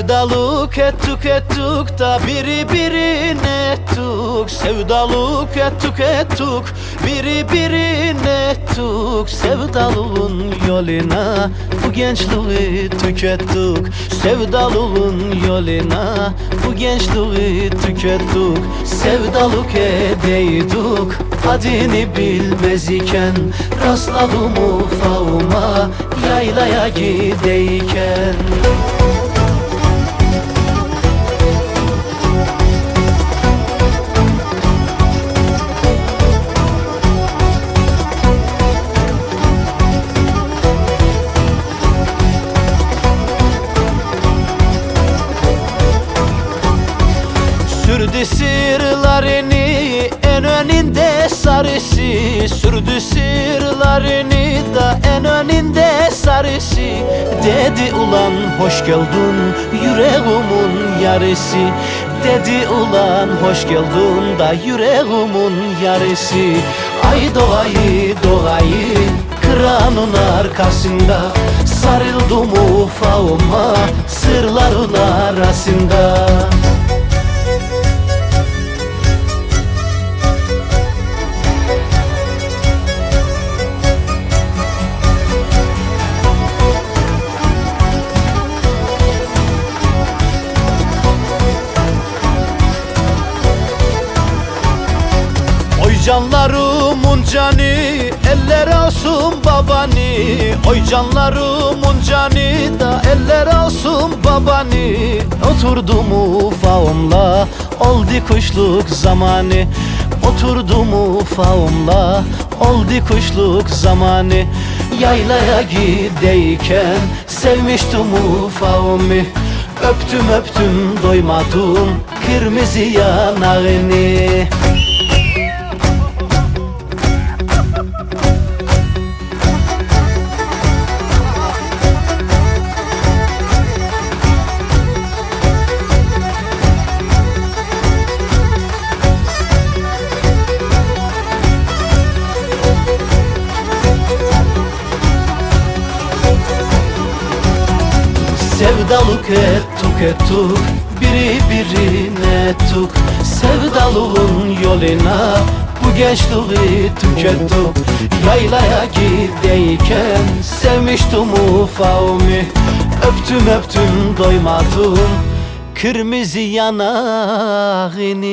Sevdalık ettik ettik da biri birine ettik Sevdalık ettik ettik biri birine ettik Sevdalığın yoluna bu gençliği tükettik Sevdalığın yoluna bu gençliği tükettik Sevdalık edeydik adını bilmez iken. Rastladım ufağıma yaylaya gideyken sarısı Sürdü sırlarını da en önünde sarısı. Dedi ulan hoş geldin yüreğimin yarısı. Dedi ulan hoş geldin da yüreğimin yarısı. Ay doğayı doğayı kıranın arkasında Sarıldım ufağıma sırların arasında canlarımın canı eller olsun babani Oy canlarımın canı da eller olsun babani Oturdum ufağımla oldu kuşluk zamanı. Oturdum ufağımla oldu kuşluk zamanı. Yaylaya gideyken sevmiştim ufağımı. Öptüm öptüm doymadım kırmızı yanağını Sevdalık ettik ettik Biri birine ettik Sevdalığın yoluna Bu gençliği tükettik Yaylaya gideyken Sevmiştim ufağımı Öptüm öptüm doymadım. Kırmızı yanağını